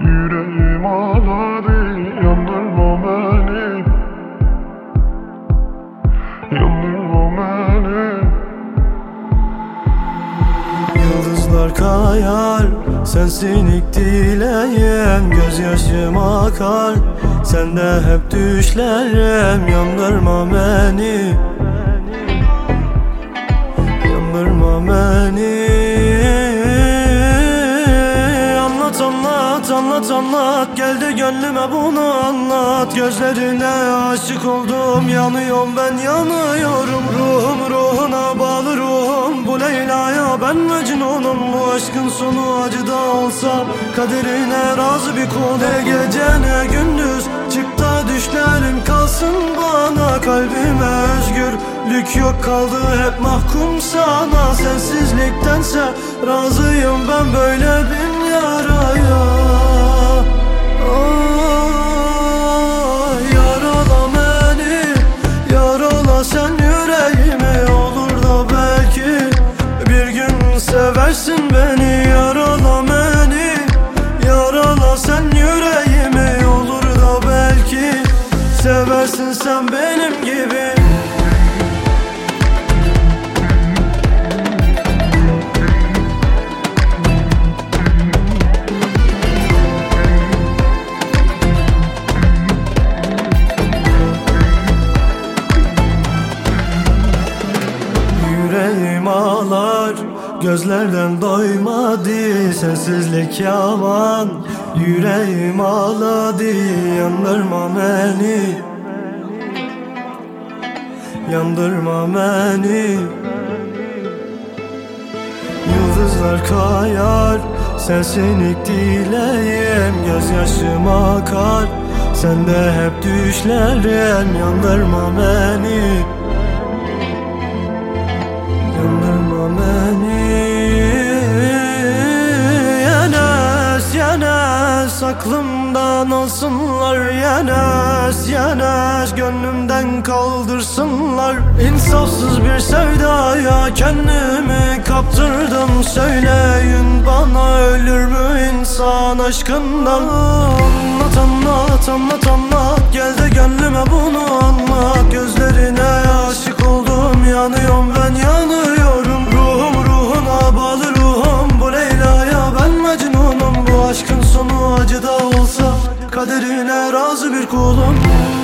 Yüreğim ağladı Yandırma beni. Yandırma beni. Yıldızlar kayar Sensin ilk dileğim Gözyaşım akar. Sende hep düşlerim Yandırma beni. Yandırma beni Anlat anlat anlat. Geldi gönlüme bunu anlat. Gözlerine aşık oldum. Yanıyorum ben yanıyorum. Ruhum ruhuna bağlı ruhum. Bu Leyla'ya ben Mecnun'um. Bu aşkın sonu acıda olsa Kaderine razı bir kul. Ne gece ne gündüz Çık da kalsın bana. Kalbime özgürlük yok kaldı hep mahkum sana. Sensizliktense razıyım ben böyle bir yaraya seversin beni Yarala beni, yarala sen yüreğimi Olur da belki. Seversin sen benim gibi. Yüreğim ağlar Gözlerden doymadı Sensizlik yaman. Yüreğim ağladı Yandırma beni. Yandırma beni. Yıldızlar kayar Sensin ilk dileğim Gözyaşım akar. Sende hep düşlerim Yandırma beni Aklımdan alsınlar Yenes yenes Gönlümden kaldırsınlar. İnsafsız bir sevdaya Kendimi kaptırdım. Söyleyin bana ölür mü insan aşkından? Anlat anlat anlat anlat. Gel de gönlüme bunu anlat. Gözlerine aşık kulum